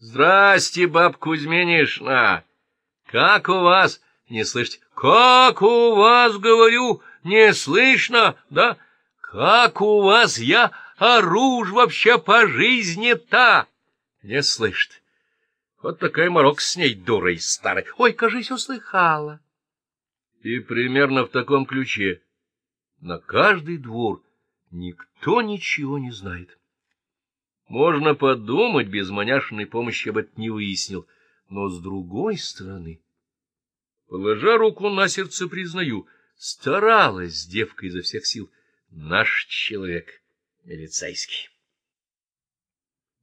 Здрасте, баб Кузьминишна! Как у вас? Не слышите? Как у вас, говорю, не слышно, да? Как у вас я оружь вообще по жизни-то? Не слышит. Вот такая морок с ней дурой старой. Ой, кажись, услыхала. И примерно в таком ключе. На каждый двор никто ничего не знает. Можно подумать, без маняшиной помощи я бы это не выяснил. Но с другой стороны, положа руку на сердце, признаю, старалась девка изо всех сил. Наш человек милицейский.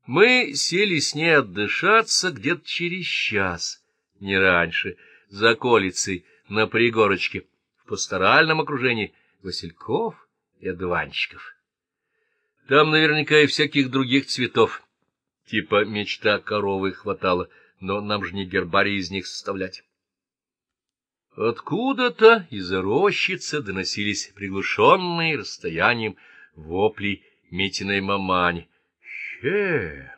Мы сели с ней отдышаться где-то через час, не раньше, за колицей на пригорочке, в пасторальном окружении васильков и одуванчиков. Там наверняка и всяких других цветов, типа мечта коровы хватало, но нам же не гербарий из них составлять. Откуда-то из-за рощицы доносились приглушенные расстоянием вопли Митиной мамани. Хе!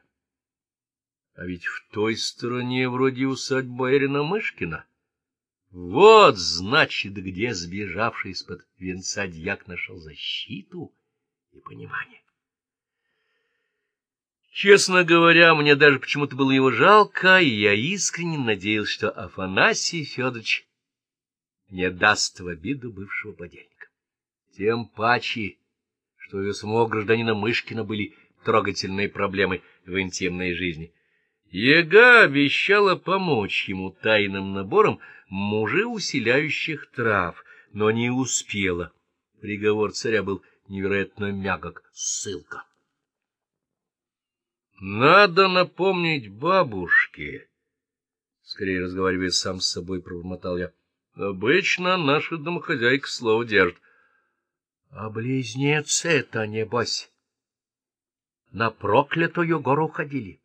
А ведь в той стороне вроде усадьба Эрина Мышкина. Вот, значит, где сбежавший из-под венца дьяк нашел защиту и понимание. Честно говоря, мне даже почему-то было его жалко, и я искренне надеялся, что Афанасий Федорович не даст в обиду бывшего подельника. Тем паче, что у самого гражданина Мышкина были трогательные проблемы в интимной жизни. Ега обещала помочь ему тайным набором мужеусиляющих трав, но не успела. Приговор царя был невероятно мягок — ссылка. Надо напомнить бабушке, скорее разговаривая сам с собой, пробормотал я. Обычно наша домохозяйка слово держит. А близнецы-то, небось, на проклятую гору ходили.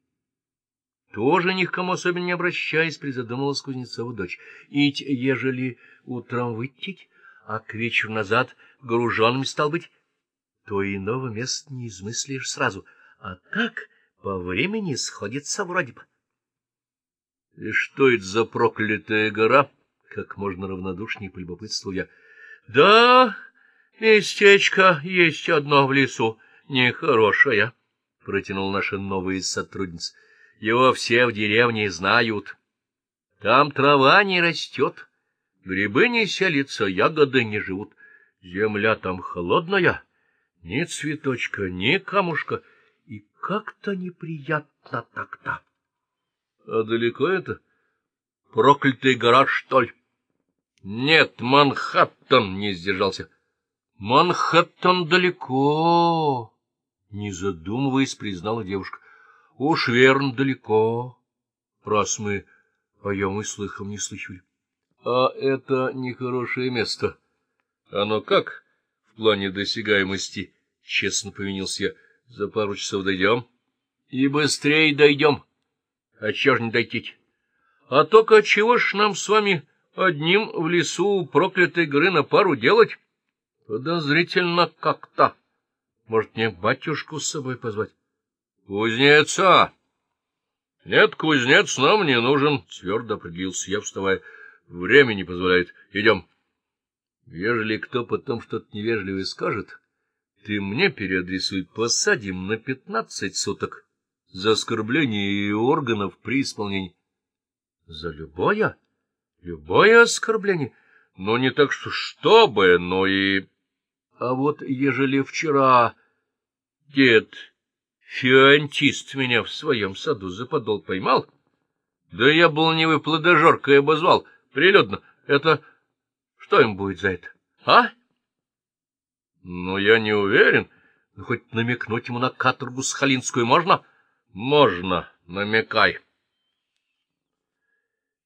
Тоже ни к кому особенно не обращаясь, призадумалась Кузнецова дочь. Ить, ежели утром выйти, а к вечеру назад груженным стал быть, то иного места не измыслишь сразу. А так по времени сходится вроде бы. — И что это за проклятая гора? — как можно равнодушнее полюбопытствовал я. — Да, местечко есть одно в лесу, нехорошее, — протянул наша новая сотрудница. — Его все в деревне знают. Там трава не растет, грибы не селятся, ягоды не живут. Земля там холодная, ни цветочка, ни камушка — как-то неприятно тогда. — А далеко это? Проклятый гараж, что ли? — Нет, Манхэттен, — не сдержался. — Манхэттен далеко, — не задумываясь, признала девушка. — Уж верно, далеко, раз мы о нем и слыхом не слыхали. — А это нехорошее место. Оно как в плане досягаемости? — честно повинился я. За пару часов дойдем. И быстрее дойдем. А чего ж не дойти? А только чего ж нам с вами одним в лесу проклятой горы на пару делать? Подозрительно как-то. Может, мне батюшку с собой позвать? Кузнеца! Нет, кузнец нам не нужен, твердо определился я, вставая. Время не позволяет. Идем. Ежели кто потом что-то невежливое скажет, ты мне переадресуй, посадим на пятнадцать суток за оскорбление органов при исполнении. За любое? Любое оскорбление? Но не так, что чтобы, но и... А вот ежели вчера дед фиантист меня в своем саду за подол поймал, да я был не плодожоркой обозвал, прилюдно, это... Что им будет за это, а? Но я не уверен. Ну, хоть намекнуть ему на каторгу с Халинскую можно? Можно, намекай.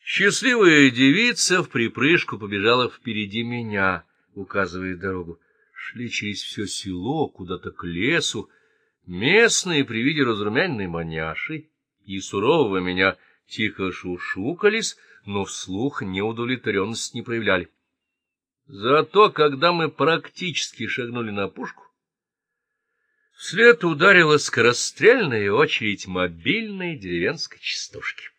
Счастливая девица в припрыжку побежала впереди меня, указывая дорогу. Шли через все село, куда-то к лесу. Местные при виде разрумянной маняши и сурового меня тихо шушукались, но вслух неудовлетворенность не проявляли. Зато, когда мы практически шагнули на пушку, Вслед ударила скорострельная очередь мобильной деревенской частушки.